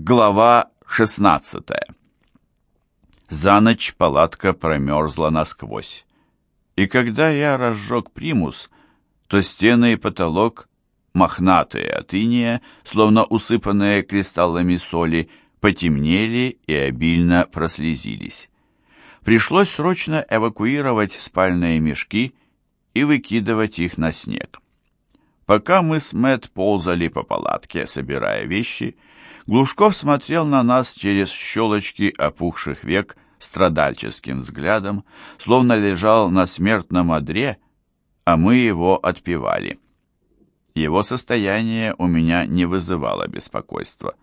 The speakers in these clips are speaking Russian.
Глава 16 За ночь палатка промерзла насквозь. И когда я разжег примус, то стены и потолок, мохнатые от иния, словно усыпанные кристаллами соли, потемнели и обильно прослезились. Пришлось срочно эвакуировать спальные мешки и выкидывать их на снег. Пока мы с Мэтт ползали по палатке, собирая вещи, Глушков смотрел на нас через щелочки опухших век страдальческим взглядом, словно лежал на смертном одре, а мы его отпевали. Его состояние у меня не вызывало беспокойства.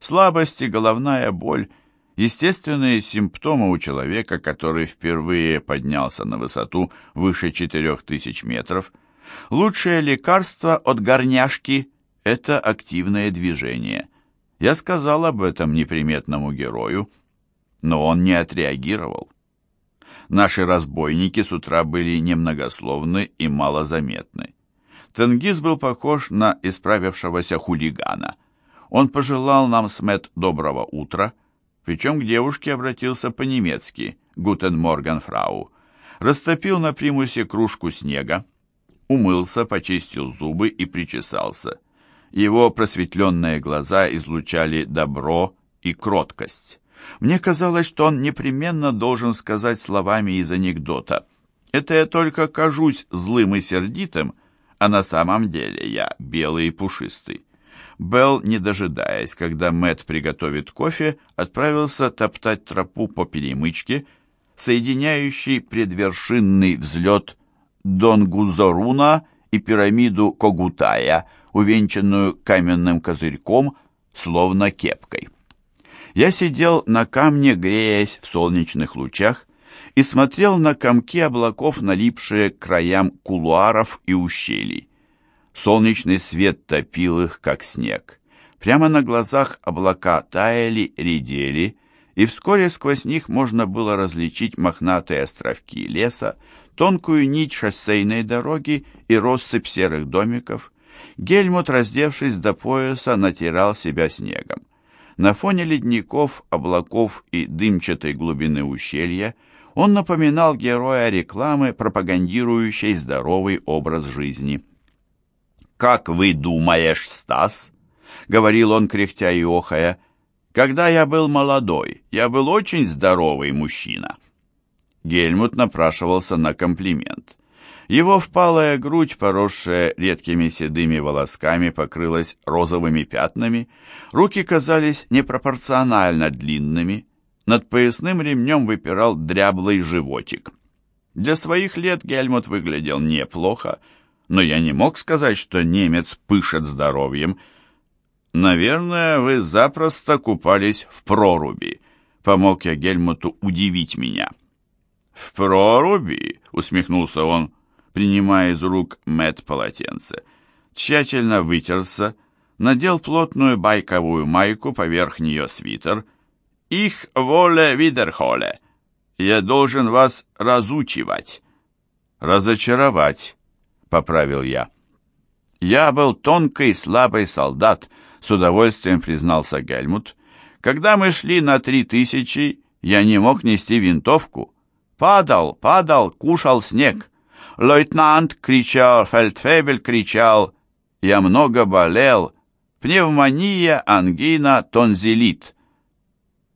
Слабость и головная боль – естественные симптомы у человека, который впервые поднялся на высоту выше 4000 метров. Лучшее лекарство от горняшки – это активное движение. Я сказал об этом неприметному герою, но он не отреагировал. Наши разбойники с утра были немногословны и малозаметны. Тенгиз был похож на исправившегося хулигана. Он пожелал нам с Мэтт доброго утра, причем к девушке обратился по-немецки «Гутен Морган, фрау», растопил на примусе кружку снега, умылся, почистил зубы и причесался – его просветленные глаза излучали добро и кроткость. Мне казалось, что он непременно должен сказать словами из анекдота. «Это я только кажусь злым и сердитым, а на самом деле я белый и пушистый». Белл, не дожидаясь, когда Мэт приготовит кофе, отправился топтать тропу по перемычке, соединяющей предвершинный взлет Донгузоруна и пирамиду Когутая – увенчанную каменным козырьком, словно кепкой. Я сидел на камне, греясь в солнечных лучах, и смотрел на комки облаков, налипшие к краям кулуаров и ущелий. Солнечный свет топил их, как снег. Прямо на глазах облака таяли, редели, и вскоре сквозь них можно было различить мохнатые островки леса, тонкую нить шоссейной дороги и россыпь серых домиков, Гельмут, раздевшись до пояса, натирал себя снегом. На фоне ледников, облаков и дымчатой глубины ущелья он напоминал героя рекламы, пропагандирующей здоровый образ жизни. «Как вы думаешь, Стас?» — говорил он, кряхтя и охая. «Когда я был молодой, я был очень здоровый мужчина». Гельмут напрашивался на комплимент. Его впалая грудь, поросшая редкими седыми волосками, покрылась розовыми пятнами, руки казались непропорционально длинными, над поясным ремнем выпирал дряблый животик. Для своих лет Гельмут выглядел неплохо, но я не мог сказать, что немец пышет здоровьем. «Наверное, вы запросто купались в проруби», — помог я Гельмуту удивить меня. «В проруби?» — усмехнулся он принимая из рук Мэт полотенце. Тщательно вытерся, надел плотную байковую майку, поверх нее свитер. «Их воле видерхоле! Я должен вас разучивать!» «Разочаровать», — поправил я. «Я был тонкий, слабый солдат», — с удовольствием признался Гельмут. «Когда мы шли на три тысячи, я не мог нести винтовку. Падал, падал, кушал снег. Лейтенант кричал, фельдфебель кричал. Я много болел. Пневмония, ангина, тонзиллит.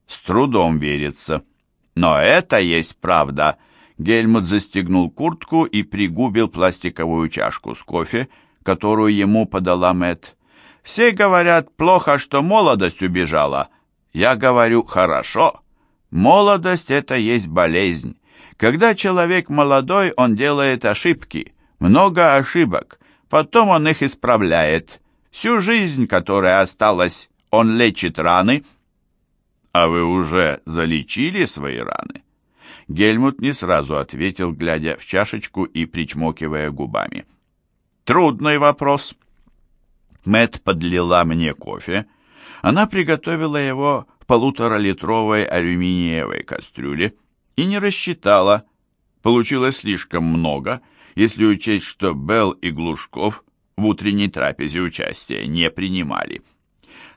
С трудом верится. Но это есть правда. Гельмут застегнул куртку и пригубил пластиковую чашку с кофе, которую ему подала Мэт. Все говорят, плохо, что молодость убежала. Я говорю, хорошо. Молодость — это есть болезнь. Когда человек молодой, он делает ошибки, много ошибок, потом он их исправляет. Всю жизнь, которая осталась, он лечит раны. А вы уже залечили свои раны? Гельмут не сразу ответил, глядя в чашечку и причмокивая губами. Трудный вопрос. Мэт подлила мне кофе. Она приготовила его в полуторалитровой алюминиевой кастрюле и не рассчитала. Получилось слишком много, если учесть, что Белл и Глушков в утренней трапезе участия не принимали.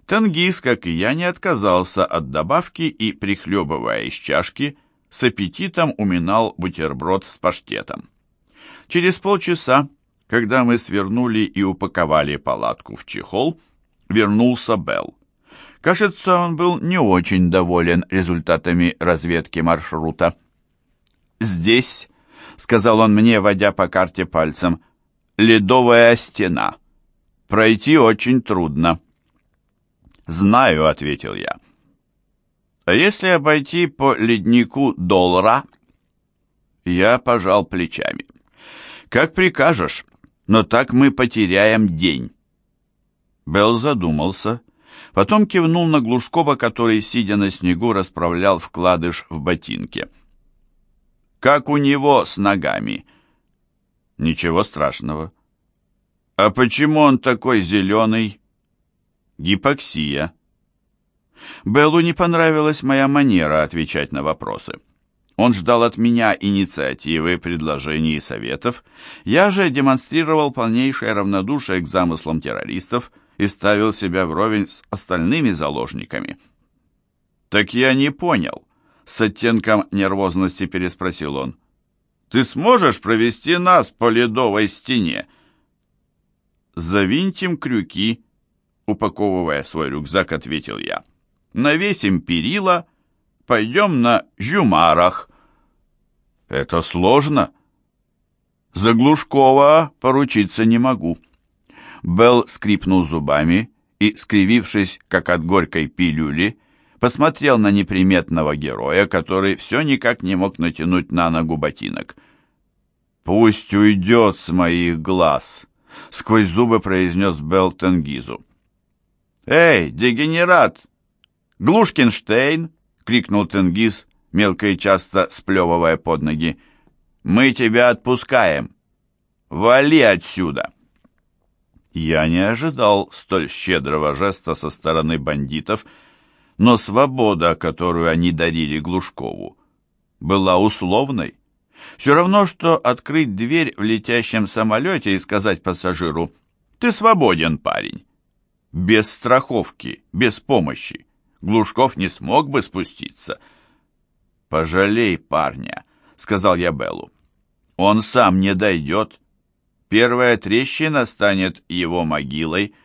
Тенгиз, как и я, не отказался от добавки и, прихлебывая из чашки, с аппетитом уминал бутерброд с паштетом. Через полчаса, когда мы свернули и упаковали палатку в чехол, вернулся Белл. Кажется, он был не очень доволен результатами разведки маршрута. «Здесь», — сказал он мне, водя по карте пальцем, — «ледовая стена. Пройти очень трудно». «Знаю», — ответил я. «А если обойти по леднику Долра?» Я пожал плечами. «Как прикажешь, но так мы потеряем день». Белл задумался, потом кивнул на Глушкова, который, сидя на снегу, расправлял вкладыш в ботинке. «Как у него с ногами?» «Ничего страшного». «А почему он такой зеленый?» «Гипоксия». Беллу не понравилась моя манера отвечать на вопросы. Он ждал от меня инициативы, предложений и советов. Я же демонстрировал полнейшее равнодушие к замыслам террористов и ставил себя вровень с остальными заложниками. «Так я не понял», — с оттенком нервозности переспросил он. «Ты сможешь провести нас по ледовой стене?» «Завинтим крюки», — упаковывая свой рюкзак, ответил я. «Навесим перила, пойдем на жюмарах». «Это сложно?» «За Глушкова поручиться не могу». Белл скрипнул зубами и, скривившись, как от горькой пилюли, посмотрел на неприметного героя, который все никак не мог натянуть на ногу ботинок. «Пусть уйдет с моих глаз», — сквозь зубы произнес Белл Тенгизу. «Эй, дегенерат! Глушкинштейн!» — крикнул Тенгиз, мелко и часто сплевывая под ноги. «Мы тебя отпускаем! Вали отсюда!» Я не ожидал столь щедрого жеста со стороны бандитов, но свобода, которую они дарили Глушкову, была условной. Все равно, что открыть дверь в летящем самолете и сказать пассажиру «Ты свободен, парень». Без страховки, без помощи. Глушков не смог бы спуститься. «Пожалей парня», — сказал я Беллу. «Он сам не дойдет, Первая трещина станет его могилой.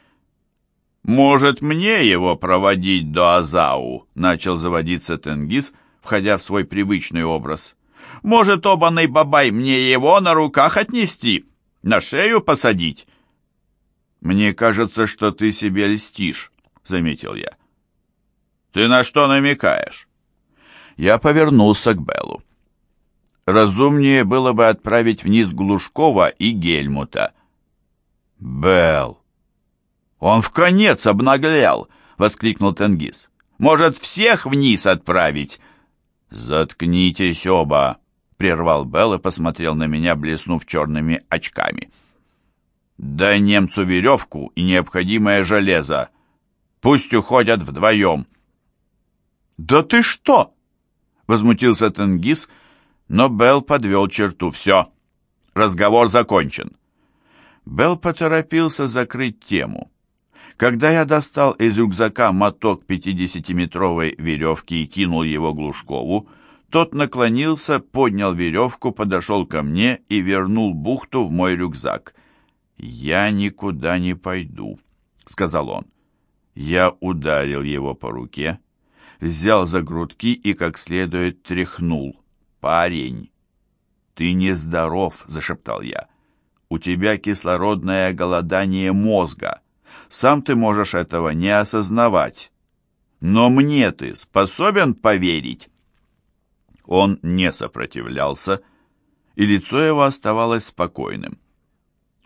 «Может, мне его проводить до Азау?» — начал заводиться Тенгиз, входя в свой привычный образ. «Может, обаный бабай мне его на руках отнести, на шею посадить?» «Мне кажется, что ты себе льстишь», — заметил я. «Ты на что намекаешь?» Я повернулся к Беллу разумнее было бы отправить вниз Глушкова и Гельмута. «Белл! Он в конец обнаглял!» — воскликнул Тенгиз. «Может, всех вниз отправить?» «Заткнитесь оба!» — прервал Белл и посмотрел на меня, блеснув черными очками. «Дай немцу веревку и необходимое железо. Пусть уходят вдвоем». «Да ты что?» — возмутился Тенгиз — но Белл подвел черту. «Все, разговор закончен». Белл поторопился закрыть тему. Когда я достал из рюкзака моток 50-метровой веревки и кинул его Глушкову, тот наклонился, поднял веревку, подошел ко мне и вернул бухту в мой рюкзак. «Я никуда не пойду», — сказал он. Я ударил его по руке, взял за грудки и как следует тряхнул. «Парень, ты нездоров», — зашептал я. «У тебя кислородное голодание мозга. Сам ты можешь этого не осознавать. Но мне ты способен поверить?» Он не сопротивлялся, и лицо его оставалось спокойным.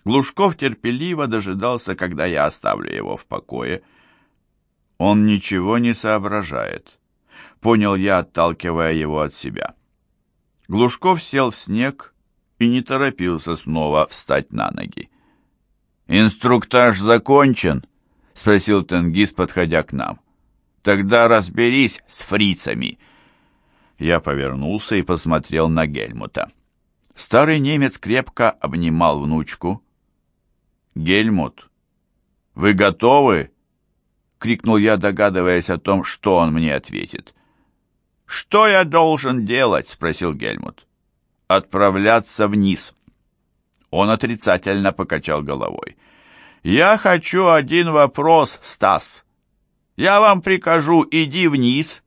Глушков терпеливо дожидался, когда я оставлю его в покое. Он ничего не соображает, понял я, отталкивая его от себя. Глушков сел в снег и не торопился снова встать на ноги. «Инструктаж закончен?» — спросил Тенгиз, подходя к нам. «Тогда разберись с фрицами». Я повернулся и посмотрел на Гельмута. Старый немец крепко обнимал внучку. «Гельмут, вы готовы?» — крикнул я, догадываясь о том, что он мне ответит. «Что я должен делать?» — спросил Гельмут. «Отправляться вниз». Он отрицательно покачал головой. «Я хочу один вопрос, Стас. Я вам прикажу, иди вниз,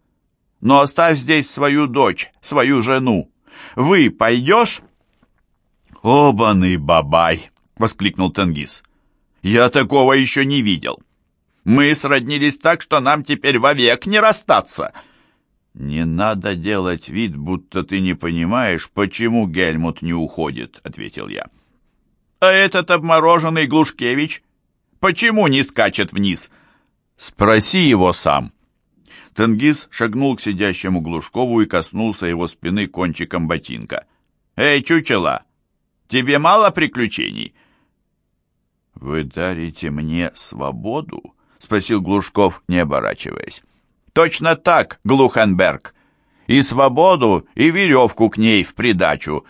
но оставь здесь свою дочь, свою жену. Вы пойдешь?» «Обаный бабай!» — воскликнул Тенгиз. «Я такого еще не видел. Мы сроднились так, что нам теперь вовек не расстаться». «Не надо делать вид, будто ты не понимаешь, почему Гельмут не уходит», — ответил я. «А этот обмороженный Глушкевич почему не скачет вниз?» «Спроси его сам». Тенгиз шагнул к сидящему Глушкову и коснулся его спины кончиком ботинка. «Эй, чучело, тебе мало приключений?» «Вы дарите мне свободу?» — спросил Глушков, не оборачиваясь. «Точно так, Глухенберг. И свободу, и веревку к ней в придачу».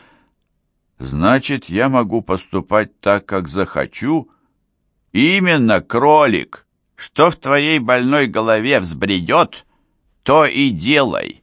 «Значит, я могу поступать так, как захочу?» «Именно, кролик. Что в твоей больной голове взбредет, то и делай».